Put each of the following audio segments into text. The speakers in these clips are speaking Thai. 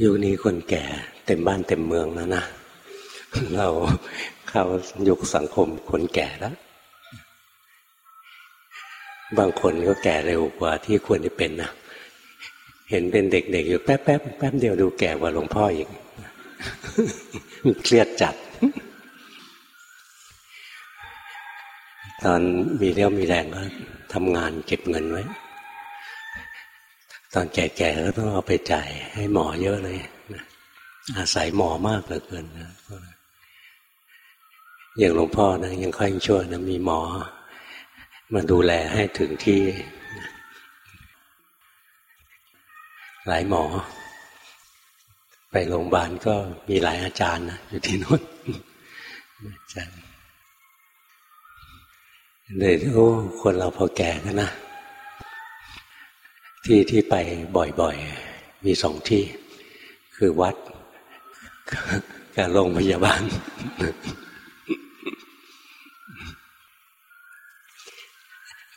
ยุคนี้คนแก่เต็มบ้านเต็มเมืองแล้วนะ เราเข้ายุคสังคมคนแก่แล้ว บางคนก็แก่เร็วกว่าที่ควรจะเป็นนะ เห็นเป็นเด็กๆอยู่แป๊บๆแป๊บเดียวดูแก่กว่าหลวงพ่ออีกเครียดจัด ตอนมีเรี่ยวมีแรงก็ทำงานเก็บเงินไว้ ตอนแก่ๆก็ต้องเอาไปจ่ายให้หมอเยอะเลยอาศัยหมอมากเหลือเกินนะอย่างหลวงพ่อนะยังค่อยช่วยนะมีหมอ มาดูแลให้ถึงที่ หลายหมอ ไปโรงพยาบาลก็มีหลายอาจารย์นะอยู่ที่นู้นอาจารย์เลยโอ้คนเราพอแก่กันนะ ที่ที่ไปบ่อยๆ มีสองที่ คือวัดกับโรงพยาบาล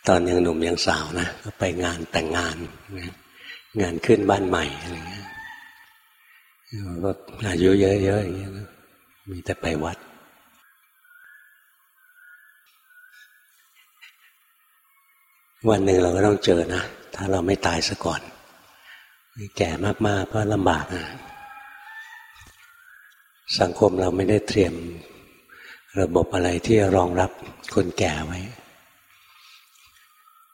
ตอนยังหนุ่มยังสาวนะก็ไปงานแต่งงาน งานขึ้นบ้านใหม่อะไรเงี้ยก็อายุเยอะๆอย่างเงี้ยมีแต่ไปวัด วันหนึ่งเราก็ต้องเจอนะ ถ้าเราไม่ตายซะก่อน แก่มากๆก็ลำบากนะสังคมเราไม่ได้เตรียมระบบอะไรที่รองรับคนแก่ไว้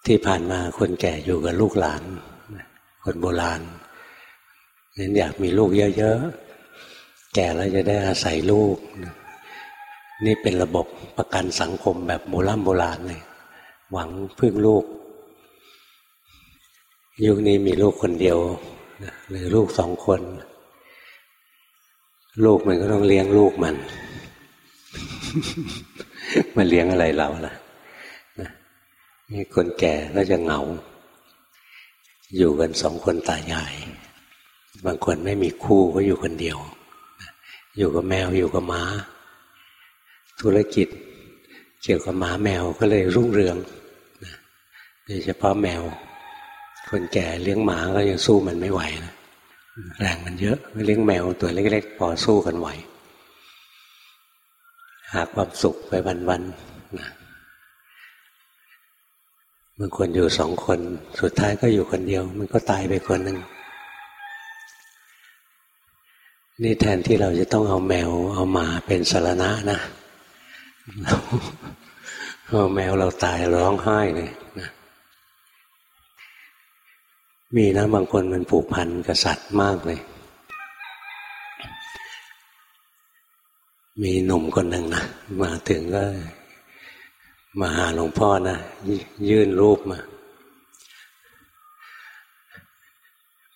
ที่ผ่านมาคนแก่อยู่กับลูกหลาน คนโบราณนั้นอยากมีลูกเยอะๆ แก่แล้วจะได้อาศัยลูก นี่เป็นระบบประกันสังคมแบบโบราณโบราณเลย หวังพึ่งลูก ยุคนี้มีลูกคนเดียวหรือลูกสองคน ลูกมันก็ต้องเลี้ยงลูกมัน มันเลี้ยงอะไรเราล่ะนี่คนแก่ก็จะเหงา อยู่กันสองคนตายาย บางคนไม่มีคู่ก็อยู่คนเดียว อยู่กับแมวอยู่กับม้าธุรกิจ เกี่ยวกับหมาแมวก็เลยรุ่งเรืองโดยเฉพาะแมว คนแก่เลี้ยงหมาก็ยังสู้มันไม่ไหวนะแรงมันเยอะเลี้ยงแมวตัวเล็กๆพอสู้กันไหว หาความสุขไปวันๆนะบางคนอยู่สองคน สุดท้ายก็อยู่คนเดียว มันก็ตายไปคนหนึ่งนี่แทนที่เราจะต้องเอาแมว เอาหมาเป็นสารณะนะเอาแมวเราตายร้องไห้เลยนะ มีนะบางคนมันผูกพันกับสัตว์มากเลย มีหนุ่มคนหนึ่งนะมาถึงก็มาหาหลวงพ่อนะยื่นรูปมา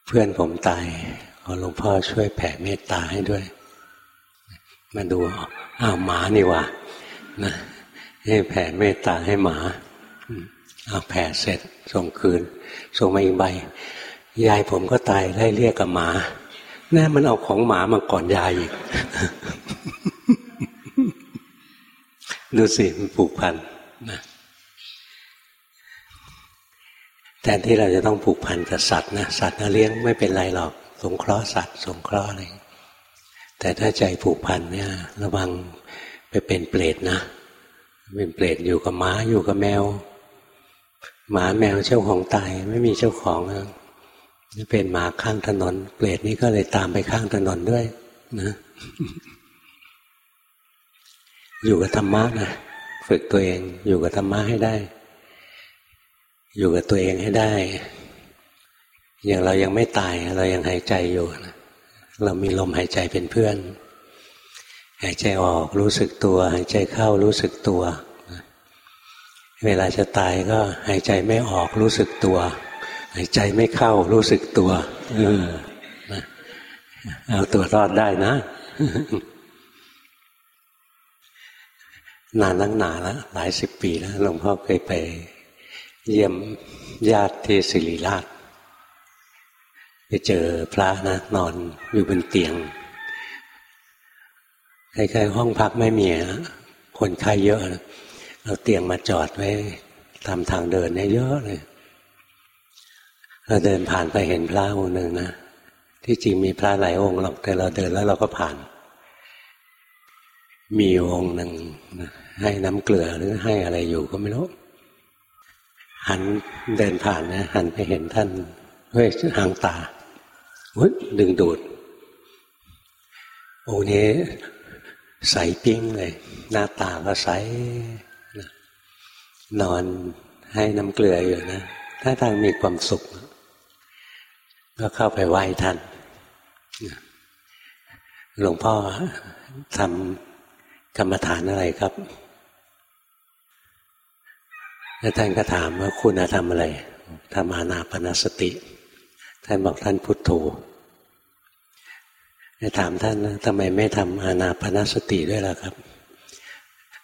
เพื่อนผมตายขอหลวงพ่อช่วยแผ่เมตตาให้ด้วย มาดูอ้าวหมานี่วะนะให้แผ่เมตตาให้หมา เอาแผ่เสร็จส่งคืน ส่งมาอีกใบ ยายผมก็ตายไล่เรียกกับหมาแน่มันเอาของหมามาก่อนยายอีก ดูสิมันผูกพันนะแทนที่เราจะต้องผูกพันกับสัตว์นะสัตว์นะเลี้ยงไม่เป็นไรหรอก สงเคราะห์สัตว์สงเคราะห์อะไรแต่ถ้าใจผูกพันเนี่ย ระวังไปเป็นเปรตนะ เป็นเปรตอยู่กับหมาอยู่กับแมว หมาแมวเจ้าของตายไม่มีเจ้าของเป็นหมาข้างถนน เปรตนี้ก็เลยตามไปข้างถนนด้วย นะ อยู่กับธรรมะนะฝึกตัวเอง อยู่กับธรรมะให้ได้ อยู่กับตัวเองให้ได้ อย่างเรายังไม่ตาย เรายังหายใจอยู่นะเรามีลมหายใจเป็นเพื่อน หายใจออกรู้สึกตัว หายใจเข้ารู้สึกตัว เวลาจะตายก็หายใจไม่ออกรู้สึกตัว หายใจไม่เข้ารู้สึกตัวเออเอาตัวรอดได้นะ นานนักหนาแล้วหลายสิบปีแล้วหลวงพ่อเคยไป เยี่ยมญาติที่ศิริราชไปเจอพระนะนอนอยู่บนเตียงใกล้ๆห้องพักไม่มีคนไข้เยอะนะ เราเตียงมาจอดไว้ทำทางเดินเนี่ยเยอะเลยเราเดินผ่านไปเห็นพระองค์หนึ่งนะที่จริงมีพระหลายองค์หรอกแต่เราเดินแล้วเราก็ผ่าน มีองค์หนึ่งให้น้ำเกลือหรือให้อะไรอยู่ก็ไม่รู้หันเดินผ่านนะหันไปเห็นท่านเฮ้ยหางตาวุ้ดึงดูดองค์นี้ใสปิ้งเลย หน้าตาก็ใส นอนให้น้ำเกลืออยู่นะถ้าทางมีความสุข ก็เข้าไปไหว้ท่านหลวงพ่อทำกรรมฐานอะไรครับแล้วท่านก็ถามว่าคุณทำอะไรทำอานาปนสติ ท่านบอกท่านพุทโธถามท่านทำไมไม่ทำอานาปนสติด้วยล่ะครับ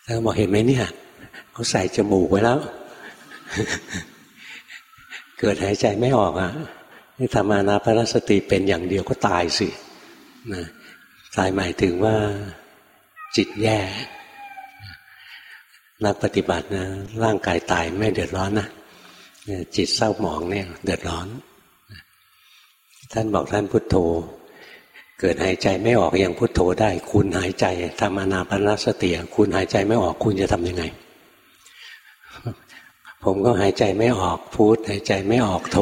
ท่านบอกเห็นไหมเนี่ย เขาใส่จมูกไว้แล้ว เกิดหายใจไม่ออกอะนี่ทำอานาปนสติเป็นอย่างเดียวก็ตายสินะตายหมายถึงว่าจิตแย่ นักปฏิบัตินะร่างกายตายไม่เดือดร้อนนะจิตเศร้าหมองเนี่ย เดือดร้อน ท่านบอกท่านพุทโธ เกิดหายใจไม่ออกอย่างพุทโธได้ คุณหายใจทำอนาปนสติคุณหายใจไม่ออกคุณจะทำยังไง ผมก็หายใจไม่ออกพูดหายใจไม่ออกโท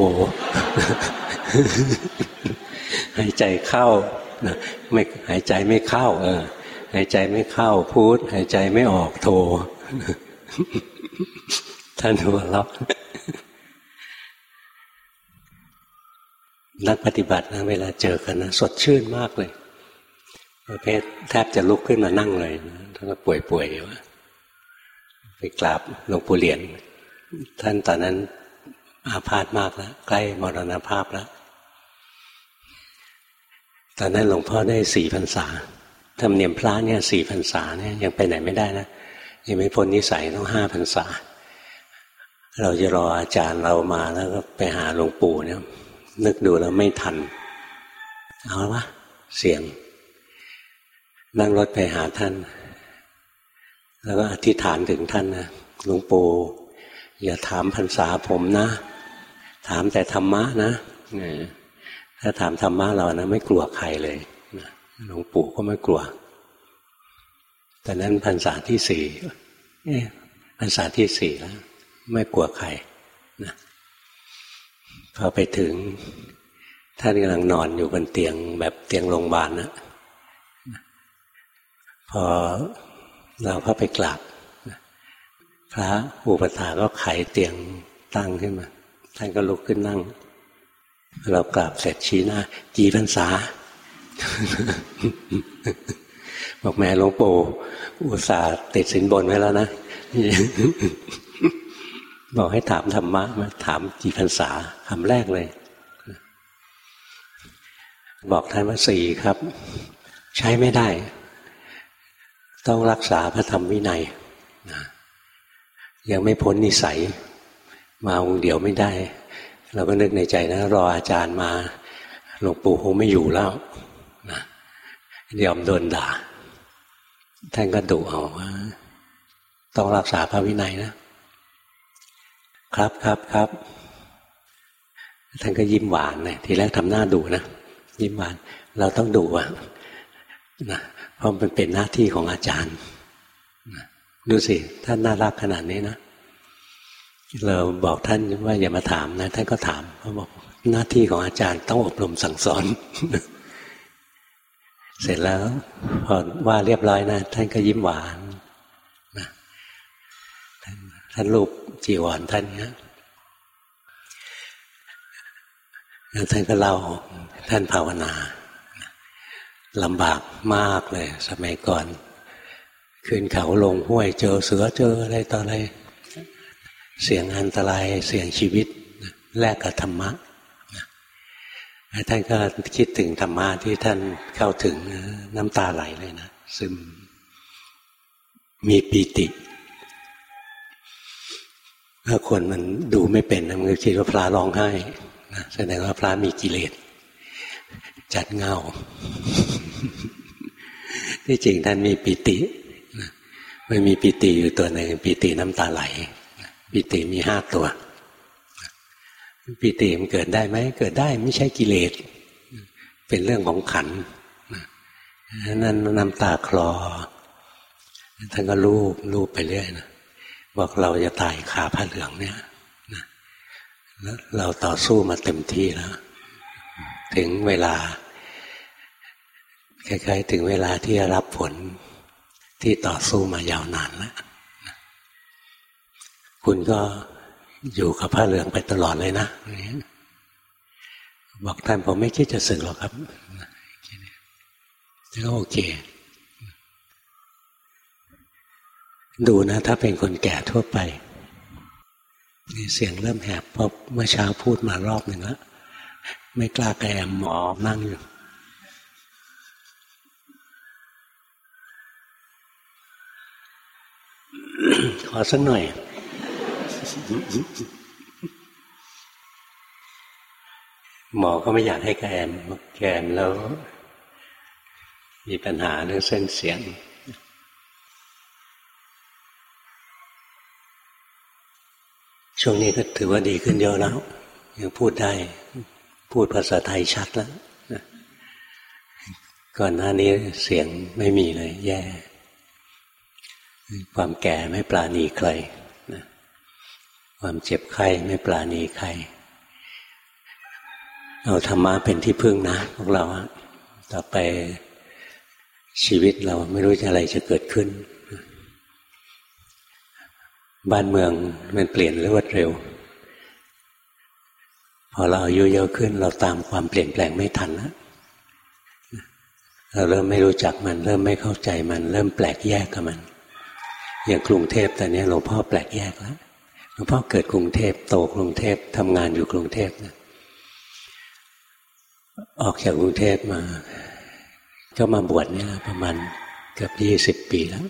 หายใจเข้าไม่หายใจไม่เข้า เออ หายใจไม่เข้าพูดหายใจไม่ออกโทท่านหัวเราะนักปฏิบัตินะเวลาเจอกันนะสดชื่นมากเลยประเภทแทบจะลุกขึ้นมานั่งเลยท่านก็ป่วยๆอยู่ ไปกราบหลวงปู่เหรียญท่านตอนนั้นอาพาธมากแล้วใกล้มรณภาพแล้วตอนนั้นหลวงพ่อได้สี่พรรษาทำเนียมพระเนี่ยสี่พรรษาเนี่ยยังไปไหนไม่ได้นะยังไม่พ้นนิสัยต้องห้าพรรษา เราจะรออาจารย์เรามาแล้วก็ไปหาหลวงปู่เนี่ย นึกดูแล้วไม่ทัน เอาวะเสียง นั่งรถไปหาท่าน แล้วก็อธิษฐานถึงท่านนะหลวงปู่อย่าถามพรรษาผมนะ ถามแต่ธรรมะนะถ้าถามธรรมะเรานะไม่กลัวใครเลยหลวงปู่ก็ไม่กลัวแต่นั้นพรรษาที่สี่พรรษาที่สี่แล้ว ไม่กลัวใครนะพอไปถึงท่านกำลังนอนอยู่บนเตียงแบบเตียงโรงพยาบาลนะพอ เราเข้าไปกราบพระอุปถาก็ไขเตียงตั้งขึ้นมา ท่านก็ลุกขึ้นนั่ง เรากราบเสร็จชี้หน้าจีพรรษา บอกแม่หลวงปู่อุตส่าห์ติดสินบนไว้แล้วนะ บอกให้ถามธรรมะมาถามกี่พรรษาคำแรกเลย บอกท่านว่าสี่ครับ ใช้ไม่ได้ ต้องรักษาพระธรรมวินัยยังไม่พ้นนิสัย มาองเดียวไม่ได้ เราก็นึกในใจนะ รออาจารย์มาหลวงปู่คงไม่อยู่แล้วนะยอมโดนด่า ท่านก็ดุเอาว่า ต้องรักษาพระวินัยนะ ครับครับครับท่านก็ยิ้มหวานเลยทีแรกทำหน้าดุนะยิ้มหวาน เราต้องดุอะนะ เพราะมันเป็นหน้าที่ของอาจารย์ดูสิท่านน่ารักขนาดนี้นะเราบอกท่านว่าอย่ามาถามนะ ท่านก็ถามเขาบอกหน้าที่ของอาจารย์ต้องอบรมสั่งสอน เสร็จแล้วพอว่าเรียบร้อยนะท่านก็ยิ้มหวานนะท่านรูปจีวรท่านเนี้ยแล้วท่านก็เล่าท่านภาวนา ลำบากมากเลย สมัยก่อน ขึ้นเขาลงห้วยเจอเสือเจออะไรต่ออะไร เสียงอันตรายเสี่ยงชีวิตแลกกับธรรมะท่านก็คิดถึงธรรมะที่ท่านเข้าถึงน้ำตาไหลเลยนะซึมมีปีติถ้าคนมันดูไม่เป็นมันก็คิดว่าพระร้องไห้นะแสดงว่าพระมีกิเลสจัดเงา ที่จริงท่านมีปิติมันมีปิติอยู่ตัวหนึ่งปิติน้ำตาไหล ปิติมีห้าตัว ปิติมันเกิดได้ไหมเกิดได้ไม่ใช่กิเลส เป็นเรื่องของขันนั่นน้ำตาคลอท่านก็ลูบลูบไปเรื่อยนะบอกเราจะตายขาผ้าเหลืองเนี่ยแล้วเราต่อสู้มาเต็มที่แล้ว ถึงเวลา คล้ายๆ ถึงเวลาที่จะรับผลที่ต่อสู้มายาวนานแล้วคุณก็อยู่กับผ้าเหลืองไปตลอดเลยนะบอกท่านผมไม่คิดจะสึกหรอกครับก็โอเค ดูนะ ถ้าเป็นคนแก่ทั่วไปนี่เสียงเริ่มแหบเพราะเมื่อเช้าพูดมารอบหนึ่งแล้วไม่กล้าแกมหมอนั่งอยู่ ขอสักหน่อย หมอก็ไม่อยากให้แกมแกมแล้ว มีปัญหาเรื่องเส้นเสียงช่วงนี้ก็ถือว่าดีขึ้นเยอะแล้วยังพูดได้ พูดภาษาไทยชัดแล้วก่อนหน้านี้เสียงไม่มีเลย แย่ ความแก่ไม่ปราณีใครนะความเจ็บไข้ไม่ปราณีใคร เอาธรรมะเป็นที่พึ่งนะพวกเราต่อไปชีวิตเราไม่รู้อะไรจะเกิดขึ้น บ้านเมืองมันเปลี่ยนรวดเร็ว พอเราอายุเยอะขึ้น เราตามความเปลี่ยนแปลงไม่ทันแล้วเราเริ่มไม่รู้จักมัน เริ่มไม่เข้าใจมัน เริ่มแปลกแยกกับมัน อย่างกรุงเทพตอนนี้หลวงพ่อแปลกแยกแล้วหลวงพ่อเกิดกรุงเทพโตกรุงเทพทำงานอยู่กรุงเทพนะออกจากกรุงเทพมา ก็มาบวชนี่ยประมาณเกือบยี่สิบปีแล้ว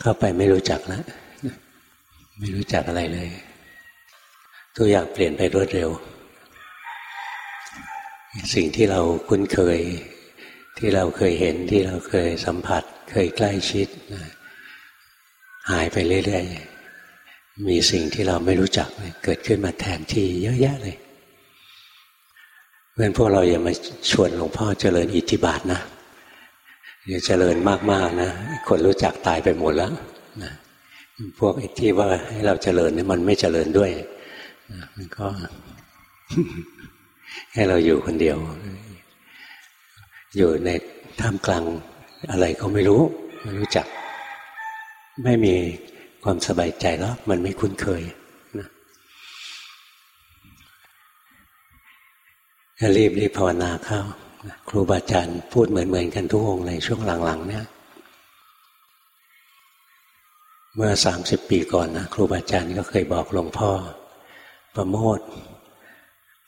เข้าไปไม่รู้จักแล้วไม่รู้จักอะไรเลย ตัวอย่างเปลี่ยนไปรวดเร็ว สิ่งที่เราคุ้นเคย ที่เราเคยเห็นที่เราเคยสัมผัส เคยใกล้ชิดนะ หายไปเรื่อยๆ มีสิ่งที่เราไม่รู้จักเกิดขึ้นมาแทนที่เยอะแยะเลยเพราะพวกเราอย่ามาชวนหลวงพ่อเจริญอิทธิบาทนะอย่าเจริญมากๆนะคนรู้จักตายไปหมดแล้วนะพวกที่ว่าให้เราเจริญนี่มันไม่เจริญด้วยนะมันก็ ให้เราอยู่คนเดียว อยู่ในท่ามกลางอะไรก็ไม่รู้ไม่รู้จัก ไม่มีความสบายใจแล้ว มันไม่คุ้นเคยนะรีบรีบภาวนาเข้าครูบาอาจารย์พูดเหมือนเหมือนกันทุกองเลยช่วงหลังๆ เนี่ย เมื่อสามสิบปีก่อนนะครูบาอาจารย์ก็เคยบอกหลวงพ่อ ประโมท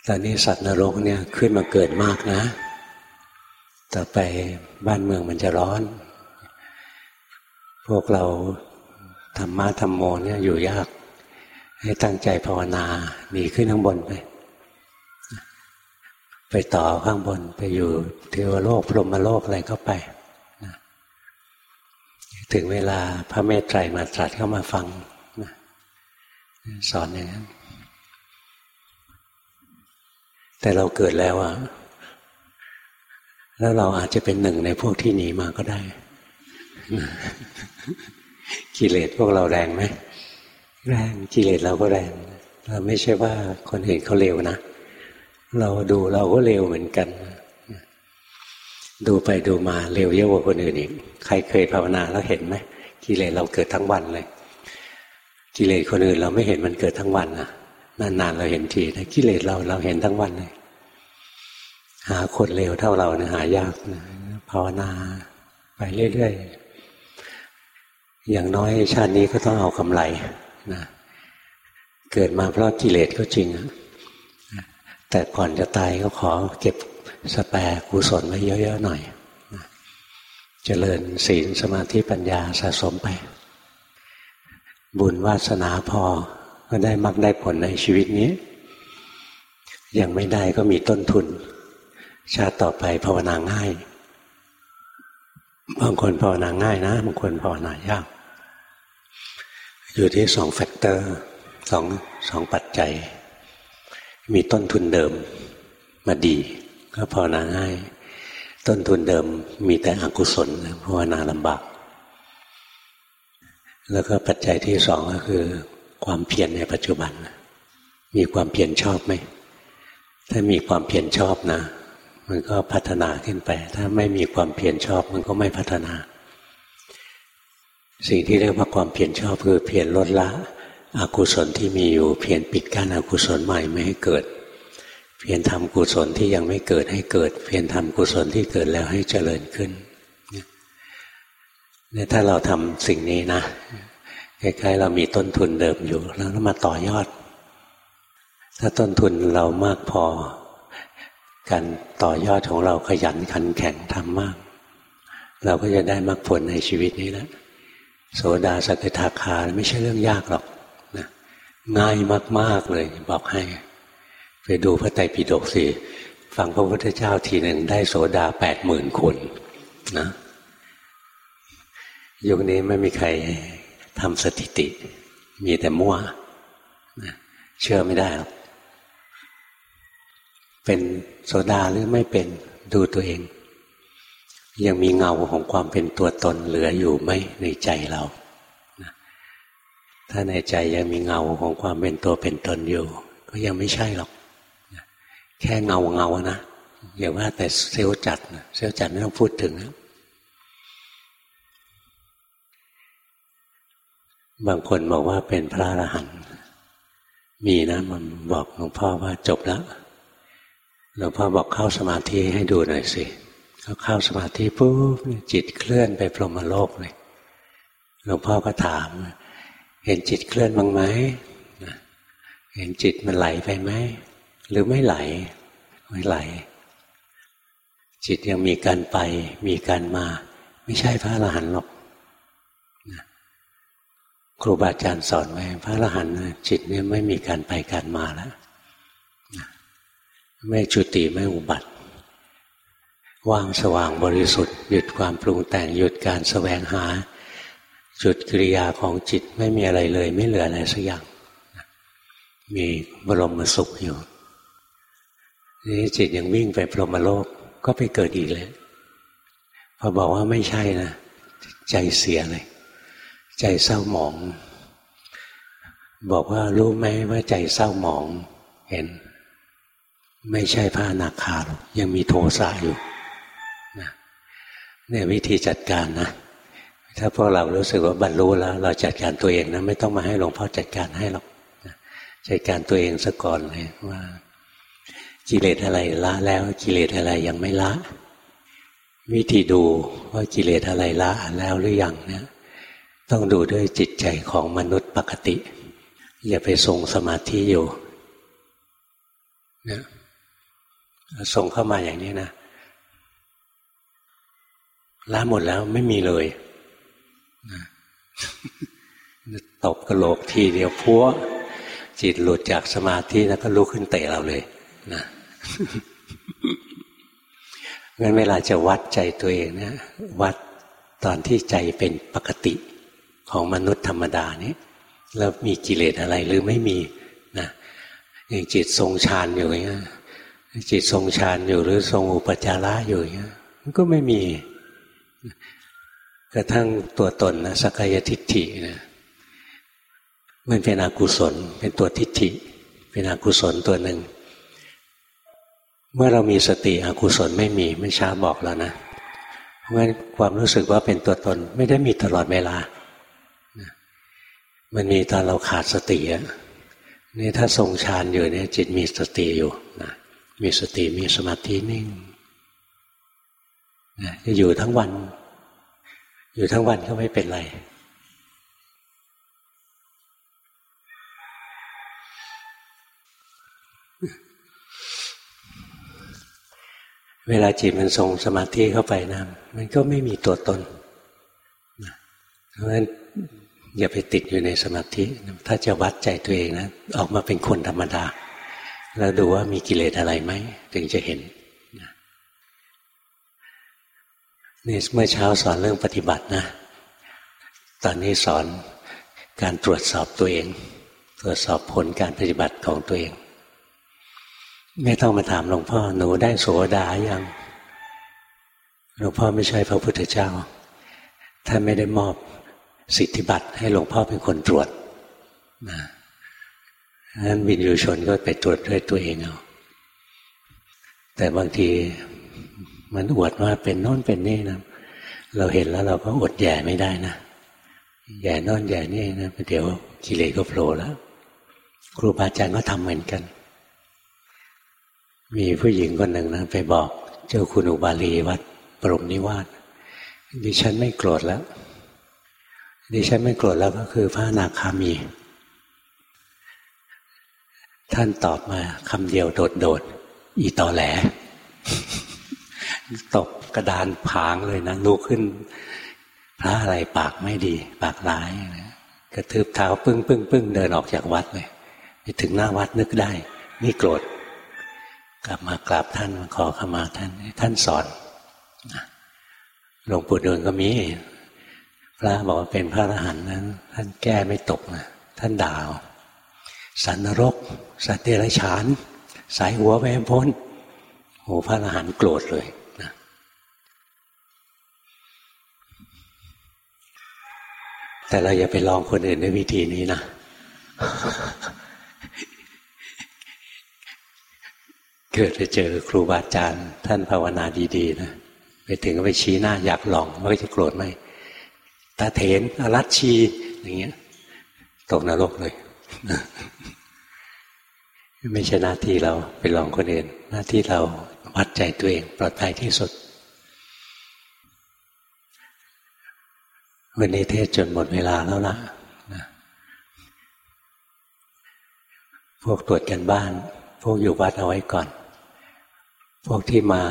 ตอนนี้สัตว์นรกเนี่ยขึ้นมาเกิดมากนะ ต่อไปบ้านเมืองมันจะร้อน พวกเราธรรมะธรรมโมเนี่ยอยู่ยาก ให้ตั้งใจภาวนาหนีขึ้นข้างบนไป ไปต่อข้างบนไปอยู่เทวโลกพรหมโลกอะไรก็ไปถึงเวลาพระเมตไตรมาตรัสเข้ามาฟังสอนอย่างนั้นแต่เราเกิดแล้วอะแล้วเราอาจจะเป็นหนึ่งในพวกที่หนีมาก็ได้ กิเลสพวกเราแรงไหมแรงกิเลสเราก็แรง เราไม่ใช่ว่าคนอื่นเขาเร็วนะ เราดูเราก็เร็วเหมือนกัน ดูไปดูมาเร็วเยอะกว่าคนอื่นอีกใครเคยภาวนาแล้วเห็นไหมกิเลสเราเกิดทั้งวันเลยกิเลสคนอื่นเราไม่เห็นมันเกิดทั้งวันนะนานๆเราเห็นทีแต่กิเลสเราเราเห็นทั้งวันเลย หาคนเร็วเท่าเราเนะหายากนะภาวนาไปเรื่อยๆ อย่างน้อยชาตินี้ก็ต้องเอากำไรนะเกิดมาเพราะกิเลสก็จริง แต่ก่อนจะตายก็ขอเก็บสแปรกุศลไว้เยอะๆหน่อยเจริญศีลสมาธิปัญญาสะสมไป บุญวาสนาพอก็ได้มักได้ผลในชีวิตนี้ ยังไม่ได้ก็มีต้นทุน ชาติต่อไปภาวนาง่าย บางคนภาวนาง่ายนะบางคนภาวนายาก อยู่ที่สองแฟกเตอร์สองสองปัจจัย มีต้นทุนเดิมมาดี ก็ภาวนาง่าย ต้นทุนเดิมมีแต่อกุศลภาวนาลำบาก แล้วก็ปัจจัยที่สองก็คือ ความเพียรในปัจจุบัน มีความเพียรชอบไหม ถ้ามีความเพียรชอบนะ มันก็พัฒนาขึ้นไป ถ้าไม่มีความเพียรชอบมันก็ไม่พัฒนา สิ่งที่เรียกว่าความเพียรชอบคือเพียรลดละอกุศลที่มีอยู่เพียรปิดกั้นอกุศลใหม่ไม่ให้เกิด เพียรทำกุศลที่ยังไม่เกิดให้เกิด เพียรทำกุศลที่เกิดแล้วให้เจริญขึ้นเนี่ยถ้าเราทำสิ่งนี้นะคล้ายๆเรามีต้นทุนเดิมอยู่ แล้วมาต่อยอด ถ้าต้นทุนเรามากพอ การต่อยอดของเราขยันขันแข็งทำมาก เราก็จะได้มรรคผลในชีวิตนี้แล้วโสดาสกทาคาไม่ใช่เรื่องยากหรอกนะง่ายมาก ๆเลยบอกให้ ไปดูพระไตรปิฎกสิฟังพระพุทธเจ้าทีหนึ่งได้โสดาแปดหมื่นคนนะยุคนี้ไม่มีใครทำสถิติ มีแต่มั่วนะเชื่อไม่ได้หรอก เป็นโสดาหรือไม่เป็นดูตัวเอง ยังมีเงาของความเป็นตัวตนเหลืออยู่ไหมในใจเราถ้าในใจยังมีเงาของความเป็นตัวเป็นตนอยู่ ก็ยังไม่ใช่หรอกแค่เงาเงานะอย่าว่าแต่เซลล์จัดนะเซลล์จัดไม่ต้องพูดถึงนะบางคนบอกว่าเป็นพระอรหันต์มีนะ มันบอกหลวงพ่อว่าจบแล้ว หลวงพ่อบอกเข้าสมาธิให้ดูหน่อยสิเขาเข้าสมาธิปุ๊บจิตเคลื่อนไปพรหมโลกเลยหลวงพ่อก็ถาม เห็นจิตเคลื่อนบ้างไหมเห็นจิตมันไหลไปไหมหรือไม่ไหล ไม่ไหล จิตยังมีการไป มีการมา ไม่ใช่พระอรหันต์หรอกครูบาอาจารย์สอนไว้พระอรหันต์จิตเนี่ยไม่มีการไปการมาแล้ว ไม่จุติไม่อุบัติ ว่างสว่างบริสุทธิ์ หยุดความปรุงแต่งหยุดการสแสวงหา จุดกิริยาของจิตไม่มีอะไรเลย ไม่เหลืออะไรสักอย่าง มีบรมสุขอยู่นี่จิตยังวิ่งไปพรหมโลกก็ไปเกิดอีกเลยพอบอกว่าไม่ใช่นะใจเสียเลย ใจเศร้าหมอง บอกว่ารู้ไหมว่าใจเศร้าหมองเห็น ไม่ใช่พระอนาคาหรอกยังมีโทสะอยู่เนี่ยวิธีจัดการนะ ถ้าพวกเรารู้สึกว่าบรรลุแล้ว เราจัดการตัวเองนะไม่ต้องมาให้หลวงพ่อจัดการให้หรอกจัดการตัวเองซะก่อนเลยว่ากิเลสอะไรละแล้วกิเลสอะไรยังไม่ละ วิธีดูว่ากิเลสอะไรละแล้วหรือยังเนี่ยต้องดูด้วยจิตใจของมนุษย์ปกติ อย่าไปทรงสมาธิอยู่นะ ส่งเข้ามาอย่างนี้นะละหมดแล้วไม่มีเลยตบกระโหลกทีเดียวพัวจิตหลุดจากสมาธิแล้วก็ลุกขึ้นเตะเราเลยนะงั้นเวลาจะวัดใจตัวเองเนะวัดตอนที่ใจเป็นปกติของมนุษย์ธรรมดานี้แล้วมีกิเลสอะไรหรือไม่มีนะอย่างจิตทรงฌานอยู่อย่างเงี้ย จิตทรงฌานอยู่หรือทรงอุปจาระอยู่เงี้ยมันก็ไม่มี กระทั่งตัวตนนะสกายทิฏฐินะมันเป็นอกุศล เป็นตัวทิฏฐิ เป็นอกุศลตัวหนึ่ง เมื่อเรามีสติอกุศลไม่มีไม่ช้าบอกแล้วนะเพราะฉะนั้นความรู้สึกว่าเป็นตัวตนไม่ได้มีตลอดเวลา มันมีตอนเราขาดสติอะนี่ถ้าทรงฌานอยู่เนี่ยจิตมีสติอยู่นะ มีสติมีสมาธินิ่งจะอยู่ทั้งวัน อยู่ทั้งวันก็ไม่เป็นไร เวลาจิตมันทรงสมาธิเข้าไปนะมันก็ไม่มีตัวตนเพราะฉะนั้นอย่าไปติดอยู่ในสมาธิ ถ้าจะวัดใจตัวเองนะ ออกมาเป็นคนธรรมดา แล้วดูว่ามีกิเลสอะไรไหมถึงจะเห็นนี่เมื่อเช้าสอนเรื่องปฏิบัตินะ ตอนนี้สอนการตรวจสอบตัวเอง ตรวจสอบผลการปฏิบัติของตัวเอง ไม่ต้องมาถามหลวงพ่อหนูได้โสดายังหลวงพ่อไม่ใช่พระพุทธเจ้าท่านไม่ได้มอบสิทธิบัตรให้หลวงพ่อเป็นคนตรวจนะ นั้นวินยูชนก็ไปตรวจด้วยตัวเองเอาแต่บางทีมันอวดว่าเป็นโน้นเป็นนี่นะเราเห็นแล้วเราก็อดแย่ไม่ได้นะแย่นอนแย่นี่นะเดี๋ยวกิเลสก็โผล่แล้ว ครูบาอาจารย์ก็ทำเหมือนกัน มีผู้หญิงคนหนึ่งนะไปบอกเจ้าคุณอุบาลีวัดปรมนิวาสดิฉันไม่โกรธแล้วดิฉันไม่โกรธแล้วก็คือพระนาคามี ท่านตอบมาคำเดียวโดดๆอีตอแหลตบกระดานผางเลยนะลุกขึ้น พระอะไรปากไม่ดี ปากร้ายนะกระทืบเท้าปึ้งปึ้งปึ้งเดินออกจากวัดเลยไปถึงหน้าวัดนึกได้ นี่โกรธ กลับมากราบท่านมาขอขมาท่าน ท่านสอนหลวงปู่ดูลก็มี พระบอกว่าเป็นพระอรหันต์นั้น ท่านแก้ไม่ตกนะท่านด่า สันนรก สัตว์เดรัจฉาน สายหัวไปพ้นโอ้พระอรหันต์โกรธเลยนะแต่เราอย่าไปลองคนอื่นด้วยวิธีนี้นะเกิดไปเจอครูบาอาจารย์ท่านภาวนาดีๆนะไปถึงไปชี้หน้าอยากลองว่าจะโกรธไหมตาเถนอรัชชีอย่างเงี้ยตกนรกเลย ไม่ใช่หน้าที่เราไปลองคนอื่น หน้าที่เราวัดใจตัวเองปลอดภัยที่สุด วันนี้เทศจนหมดเวลาแล้วล่ะพวกตรวจกันบ้าน พวกอยู่วัดเอาไว้ก่อน พวกที่มา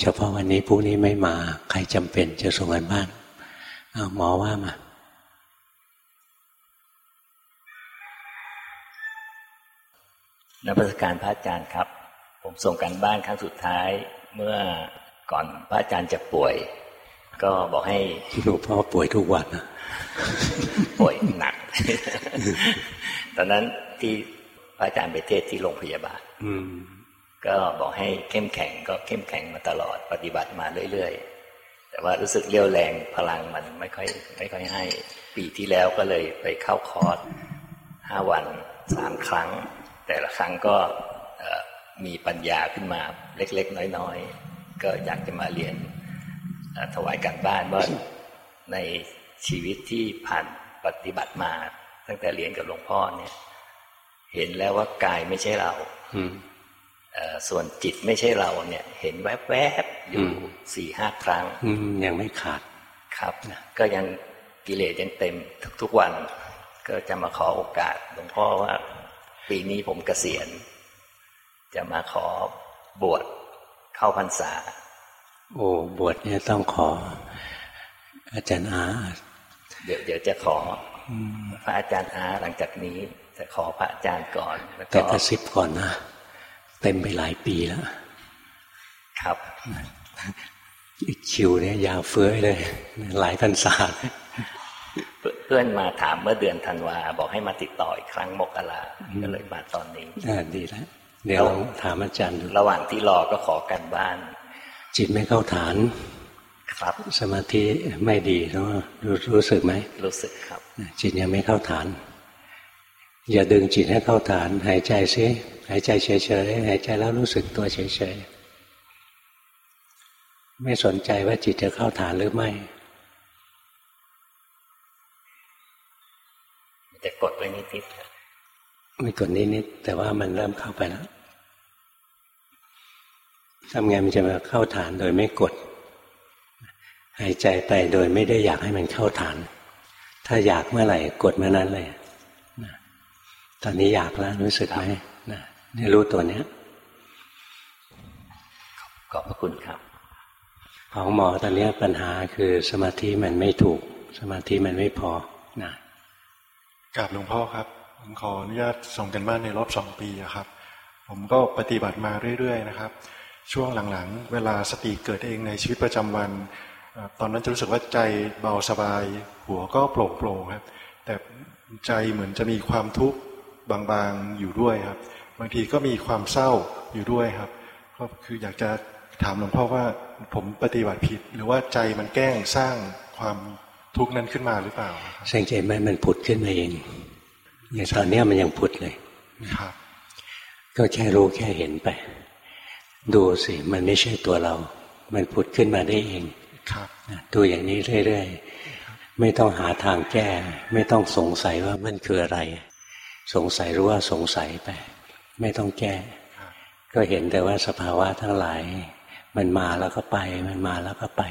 เฉพาะวันนี้พวกนี้ไม่มา ใครจำเป็นจะส่งกันบ้าน เอาหมอว่ามา นักประการพระอาจารย์ครับ ผมส่งกันบ้านครั้งสุดท้ายเมื่อก่อนพระอาจารย์จะป่วย ก็บอกให้หลวงพ่อป่วยทุกวันนะป่วยหนัก ตอนนั้นที่พระอาจารย์ไปเทศที่โรงพยาบาลก็บอกให้เข้มแข็งก็เข้มแข็งมาตลอดปฏิบัติมาเรื่อยๆ แต่ว่ารู้สึกเรี่ยวแรงพลังมันไม่ค่อยไม่ค่อยให้ ปีที่แล้วก็เลยไปเข้าคอร์สห้าวันสามครั้ง แต่ละครั้งก็มีปัญญาขึ้นมาเล็ก ๆ น้อย ๆ ก็อยากจะมาเรียนถวายการบ้านว่าในชีวิตที่ผ่านปฏิบัติมา ตั้งแต่เรียนกับหลวงพ่อเนี่ย เห็นแล้วว่ากายไม่ใช่เราส่วนจิตไม่ใช่เราเนี่ย เห็นแวบๆอยู่สี่ห้าครั้งยังไม่ขาดครับก็ยังกิเลสยังเต็มทุกๆวัน ก็จะมาขอโอกาสหลวงพ่อว่า ปีนี้ผมเกษียณ จะมาขอบวชเข้าพรรษา โอ้บวชเนี่ยต้องขอ อาจารย์อาเดี๋ยวเดี๋ยวจะขอพระอาจารย์อาหลังจากนี้จะขอพระอาจารย์ก่อนแต่กระซิบก่อนนะเต็มไปหลายปีแล้วครับคิวเนี่ยยาวเฟื้อยเลย หลายพรรษา เพื่อนมาถามเมื่อเดือนธันวาบอกให้มาติดต่ออีกครั้งมกราก็เลยมาตอนนี้อ่าดีแล้วเดี๋ยวถามอาจารย์ระหว่างที่รอก็ขอกันบ้าน จิตไม่เข้าฐาน ครับ สมาธิไม่ดีรู้รู้สึกไหมรู้สึกครับ จิตยังไม่เข้าฐาน อย่าดึงจิตให้เข้าฐาน หายใจซิหายใจเฉยๆหายใจแล้วรู้สึกตัวเฉยๆไม่สนใจว่าจิตจะเข้าฐานหรือไม่ จะกดไว้นิดๆไม่กดนิดๆแต่ว่ามันเริ่มเข้าไปแล้วทำไงมันจะมาเข้าฐานโดยไม่กด หายใจไปโดยไม่ได้อยากให้มันเข้าฐาน ถ้าอยากเมื่อไหร่กดเมื่อนั้นเลยตอนนี้อยากแล้วรู้สึกไหมนี่รู้ตัวเนี้ยขอบพระคุณครับ ของหมอตอนนี้ปัญหาคือสมาธิมันไม่ถูก สมาธิมันไม่พอนะ กราบหลวงพ่อครับผมขออนุญาตส่งกันบ้านในรอบสองปีครับ ผมก็ปฏิบัติมาเรื่อยๆนะครับ ช่วงหลังๆ เวลาสติเกิดเองในชีวิตประจำวัน ตอนนั้นจะรู้สึกว่าใจเบาสบาย หัวก็โปร่งๆครับ แต่ใจเหมือนจะมีความทุกข์บางๆอยู่ด้วยครับ บางทีก็มีความเศร้าอยู่ด้วยครับก็คืออยากจะถามหลวงพ่อว่าผมปฏิบัติผิด หรือว่าใจมันแกล้งสร้างความ ทุกข์นั้นขึ้นมาหรือเปล่าสังเกตไหมมันผุดขึ้นมาเองอย่างตอนนี้มันยังผุดเลยครับ ก็แค่รู้แค่เห็นไป ดูสิ มันไม่ใช่ตัวเรา มันผุดขึ้นมาได้เองครับดูอย่างนี้เรื่อยๆไม่ต้องหาทางแก้ ไม่ต้องสงสัยว่ามันคืออะไร สงสัยรู้ว่าสงสัยไป ไม่ต้องแก้ ก็เห็นแต่ว่าสภาวะทั้งหลาย มันมาแล้วก็ไป มันมาแล้วก็ไป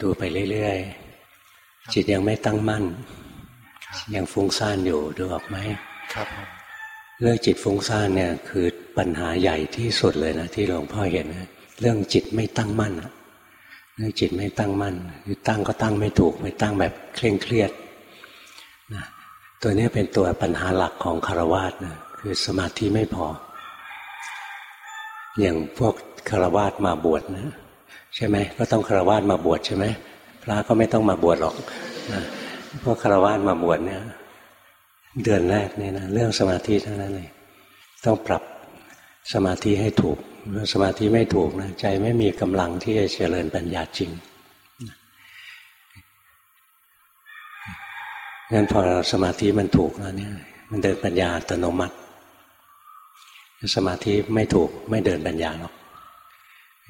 ดูไปเรื่อยๆ จิตยังไม่ตั้งมั่น ยังฟุ้งซ่านอยู่ดูออกไหมครับเรื่องจิตฟุ้งซ่านเนี่ยคือปัญหาใหญ่ที่สุดเลยนะที่หลวงพ่อเห็นนะเรื่องจิตไม่ตั้งมั่นเรื่องจิตไม่ตั้งมั่นคือตั้งก็ตั้งไม่ถูกไม่ตั้งแบบเคร่งเครียดนะตัวนี้เป็นตัวปัญหาหลักของคารวาสนะคือสมาธิไม่พอ อย่างพวกคารวาสมาบวชนะ ใช่ไหมก็ต้องคารวาสมาบวชใช่ไหม พระก็ไม่ต้องมาบวชหรอกนะพวกคารวาสมาบวชเนี่ย เดือนแรกเนี่ยนะเรื่องสมาธิทั้งนั้นเลยต้องปรับสมาธิให้ถูกเมื่อสมาธิไม่ถูกนะใจไม่มีกำลังที่จะเจริญปัญญาจริงงั้นพอสมาธิมันถูกแล้วเนี่ย มันเดินปัญญาอัตโนมัติ สมาธิไม่ถูกไม่เดินปัญญาหรอก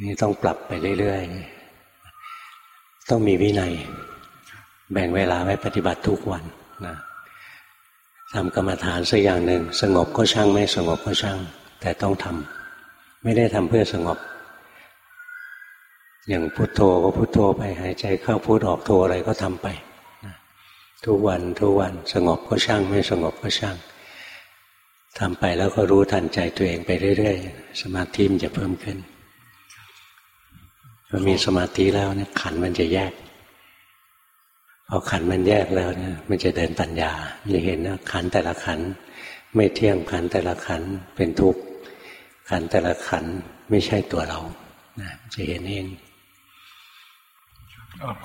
นี่ต้องปรับไปเรื่อยๆ ต้องมีวินัย แบ่งเวลาไว้ปฏิบัติทุกวันนะทำกรรมฐานสักอย่างหนึ่ง สงบก็ช่างไม่สงบก็ช่าง แต่ต้องทำไม่ได้ทำเพื่อสงบ อย่างพุโทโธก็พุโทโธไปหายใจเข้าพุทออกโธอะไรก็ทำไปทุกวันทุกวันสงบก็ช่าง ไม่สงบก็ช่างทำไปแล้วก็รู้ทันใจตัวเองไปเรื่อยๆ สมาธิมันจะเพิ่มขึ้น พอมีสมาธิแล้วเนี่ยขันมันจะแยกพอขันมันแยกแล้วเนี่ย มันจะเดินปัญญาจะเห็นนะขันแต่ละขันไม่เที่ยงขันแต่ละขันเป็นทุกข์ขันแต่ละขันไม่ใช่ตัวเรานะจะเห็นเอง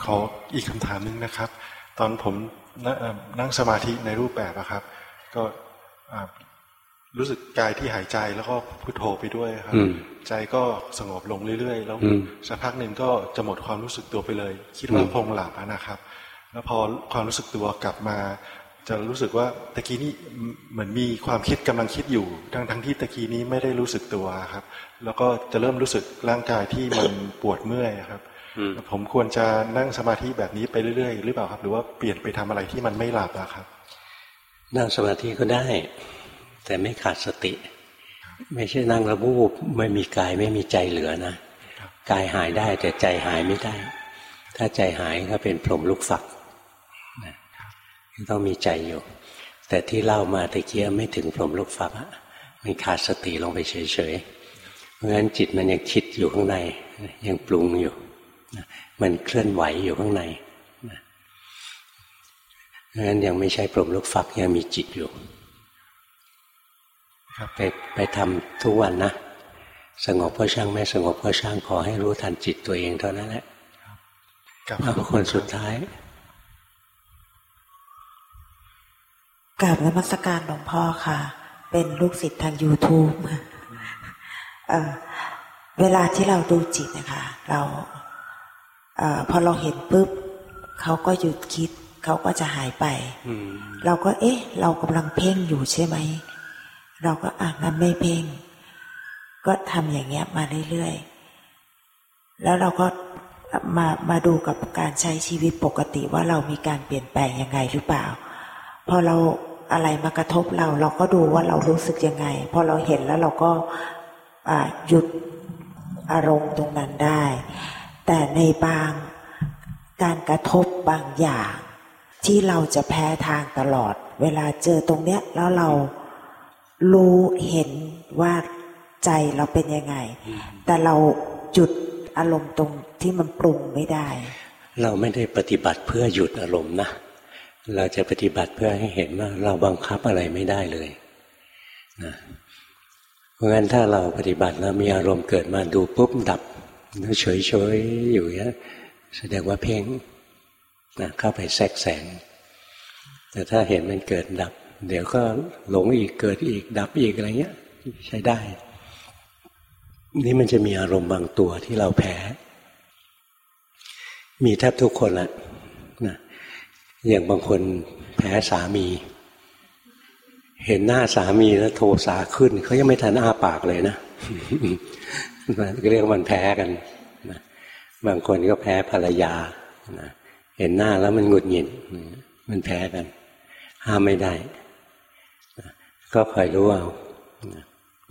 ขออีกคำถามนึงนะครับ ตอนผมนั่งสมาธิในรูปแบบอะครับ ก็ รู้สึกกายที่หายใจแล้วก็พุทโธไปด้วยครับใจก็สงบลงเรื่อยๆ แล้วสักพักหนึ่งก็จะหมดความรู้สึกตัวไปเลย คิดว่าพงหลับนะครับ แล้วพอความรู้สึกตัวกลับมา จะรู้สึกว่าตะกี้นี้เหมือนมีความคิดกำลังคิดอยู่ ทั้งทั้งที่ตะกี้นี้ไม่ได้รู้สึกตัวครับ แล้วก็จะเริ่มรู้สึกร่างกายที่มันปวดเมื่อยครับผมควรจะนั่งสมาธิแบบนี้ไปเรื่อยๆ หรือเปล่าครับ หรือว่าเปลี่ยนไปทำอะไรที่มันไม่หลับอะครับ นั่งสมาธิก็ได้ แต่ไม่ขาดสติ ไม่ใช่นั่งระบูบไม่มีกายไม่มีใจเหลือนะกายหายได้แต่ใจหายไม่ได้ ถ้าใจหายก็เป็นพรหมลูกฝักต้องมีใจอยู่ แต่ที่เล่ามาตะเกียไม่ถึงพรหมลูกฝักมันขาดสติลงไปเฉยๆเพราะงั้นจิตมันยังคิดอยู่ข้างใน ยังปรุงอยู่มันเคลื่อนไหวอยู่ข้างในเพราะงั้นยังไม่ใช่พรหมลูกฝักยังมีจิตอยู่ ไปไปทำทุกวันนะ สงบก็ช่างไม่สงบก็ช่างขอให้รู้ทันจิตตัวเองเท่านั้นแหละกับคนสุดท้ายกราบนมัสการหลวงพ่อค่ะ เป็นลูกศิษย์ทาง YouTube เเวลาที่เราดูจิตนะคะ เราอพอเราเห็นปุ๊บเขาก็หยุดคิด เขาก็จะหายไปเราก็เอ๊ะ เรากำลังเพ่งอยู่ใช่ไหม เราก็อ่านั้นไม่เพ่ง ก็ทำอย่างเงี้ยมาเรื่อยๆ แล้วเราก็มามาดูกับการใช้ชีวิตปกติว่าเรามีการเปลี่ยนแปลงยังไงหรือเปล่า พอเราอะไรมากระทบเราเราก็ดูว่าเรารู้สึกยังไง พอเราเห็นแล้วเราก็หยุดอารมณ์ตรงนั้นได้ แต่ในบางการกระทบบางอย่าง ที่เราจะแพ้ทางตลอด เวลาเจอตรงเนี้ยแล้วเรา รู้เห็นว่าใจเราเป็นยังไง แต่เราจุดอารมณ์ตรงที่มันปรุงไม่ได้ เราไม่ได้ปฏิบัติเพื่อหยุดอารมณ์นะ เราจะปฏิบัติเพื่อให้เห็นว่า เราบังคับอะไรไม่ได้เลยนะเพราะงั้นถ้าเราปฏิบัติแล้วมีอารมณ์เกิดมาดูปุ๊บดับเฉยเฉยอยู่เนี้ยแสดงว่าเพ่งนะเข้าไปแทรกแสง แต่ถ้าเห็นมันเกิดดับ เดี๋ยวก็หลงอีกเกิดอีกดับอีกอะไรเงี้ย ใช้ได้ นี่มันจะมีอารมณ์บางตัวที่เราแพ้ มีแทบทุกคนแหละนะอย่างบางคนแพ้สามี เห็นหน้าสามีแล้วโทสาขึ้นเขายังไม่ทันอ้าปากเลยนะก็เรียกว่ามันแพ้กันนะบางคนก็แพ้ภรรยานะเห็นหน้าแล้วมันหงุดหงิด มันแพ้กัน ห้ามไม่ได้ ก็คอยรู้เอา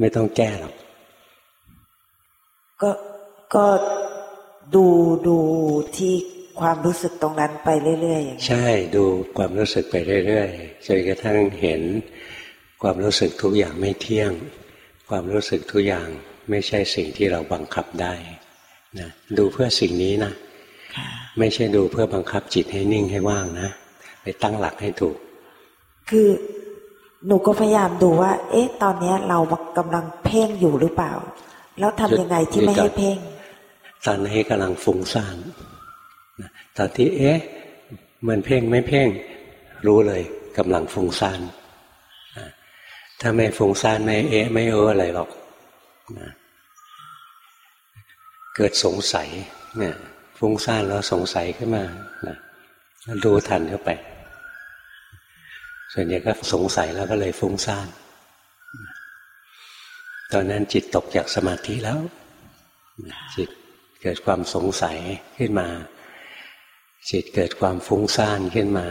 ไม่ต้องแก้หรอกก็ก็ดูดูที่ความรู้สึกตรงนั้นไปเรื่อยๆอย่างใช่ดูความรู้สึกไปเรื่อยๆจนกระทั่งเห็นความรู้สึกทุกอย่างไม่เที่ยง ความรู้สึกทุกอย่างไม่ใช่สิ่งที่เราบังคับได้นะดูเพื่อสิ่งนี้นะไม่ใช่ดูเพื่อบังคับจิตให้นิ่งให้ว่างนะไปตั้งหลักให้ถูก คือ หนูก็พยายามดูว่า เอ๊ะ ตอนนี้เรากำลังเพ่งอยู่หรือเปล่า แล้วทำยังไงที่ไม่ให้เพ่ง ตอนนี้กำลังฟุ้งซ่านตอนที่ เอ๊ะ มันเพ่งไม่เพ่ง รู้เลยกำลังฟุ้งซ่านถ้าไม่ฟุ้งซ่านไม่เอ๊ะไม่เอออะไรหรอกเกิดสงสัยเนี่ยฟุ้งซ่านแล้วสงสัยขึ้นมานะดูทันเข้าไป ส่วนใหญ่ก็สงสัยแล้วก็เลยฟุ้งซ่านตอนนั้นจิตตกจากสมาธิแล้ว จิตเกิดความสงสัยขึ้นมา จิตเกิดความฟุ้งซ่านขึ้นมา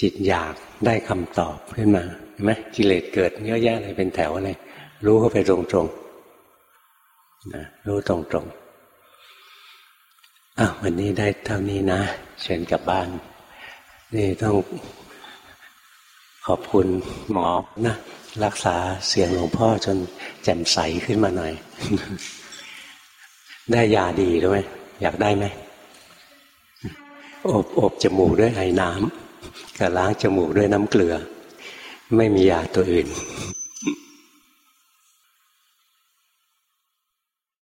จิตอยากได้คำตอบขึ้นมาเห็นไหมกิเลสเกิดเยอะแยะเลยเป็นแถวเลยรู้เข้าไปตรงๆนะรู้ตรงๆอะวันนี้ได้เท่านี้นะ เชิญกลับบ้าน นี่ต้อง ขอบคุณหมอนะรักษาเสียงหลวงพ่อจนแจ่มใสขึ้นมาหน่อย ได้ยาดีด้วยอยากได้ไหมอบอบจมูกด้วยไอ้น้ำกับล้างจมูกด้วยน้ำเกลือ ไม่มียาตัวอื่น